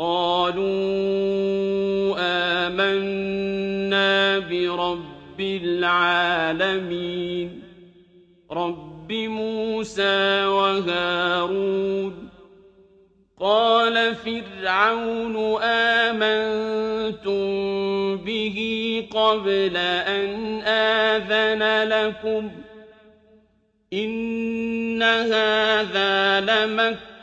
قَالُوا آمَنَّا بِرَبِّ الْعَالَمِينَ. رَبِّ مُوسَىٰ وَهَارُونَ. قَالَ فِرْعَوْنُ آمَنتُم بِهِ قَبْلَ أَنْ آذَنَ لَكُمْ ۖ. إِنَّ هَٰذَا لَمَكْرٌ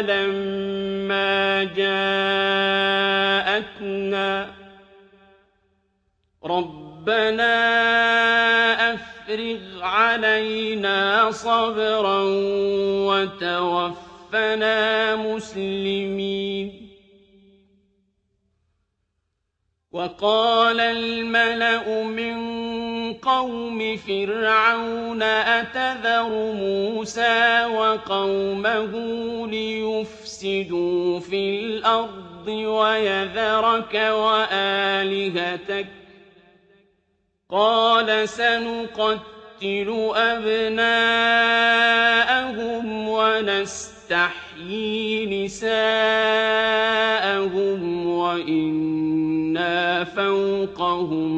لَمَّا جَاءَتْنَا ۚ رَبَّنَا أَفْرِغْ عَلَيْنَا صَبْرًا وَتَوَفَّنَا مُسْلِمِينَ. وَقَالَ الْمَلَأُ مِن قَوْمِ فِرْعَوْنَ أَتَذَرُ مُوسَىٰ وَقَوْمَهُ لِيُفْسِدُوا فِي الْأَرْضِ وَيَذَرَكَ وَآلِهَتَكَ ۚ قَالَ سَنُقَتِّلُ أَبْنَاءَهُمْ وَنَسْتَحْيِي نِسَاءَهُمْ وَإِنَّا فَوْقَهُمْ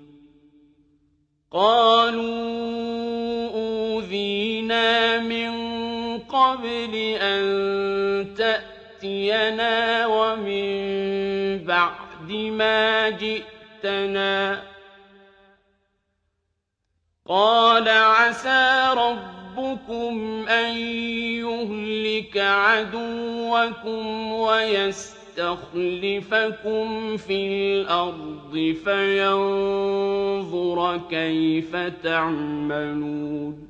قَالُوا أُوذِينَا مِن قَبْلِ أَن تَأْتِيَنَا وَمِن بَعْدِ مَا جِئْتَنَا ۚ. قَالَ عَسَىٰ رَبُّكُمْ أَن يُهْلِكَ عَدُوَّكُمْ وَيَسْتَخْلِفَكُمْ فِي الْأَرْضِ فَيَنظُرَ كَيْفَ تَعْمَلُونَ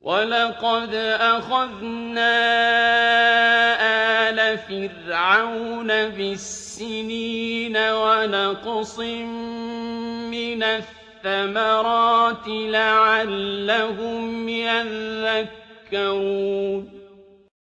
وَلَقَدْ أَخَذْنَا آلَ فِرْعَوْنَ بِالسِّنِينَ وَنَقْصٍ مِّنَ الثَّمَرَاتِ لَعَلَّهُمْ يَذَّكَّرُونَ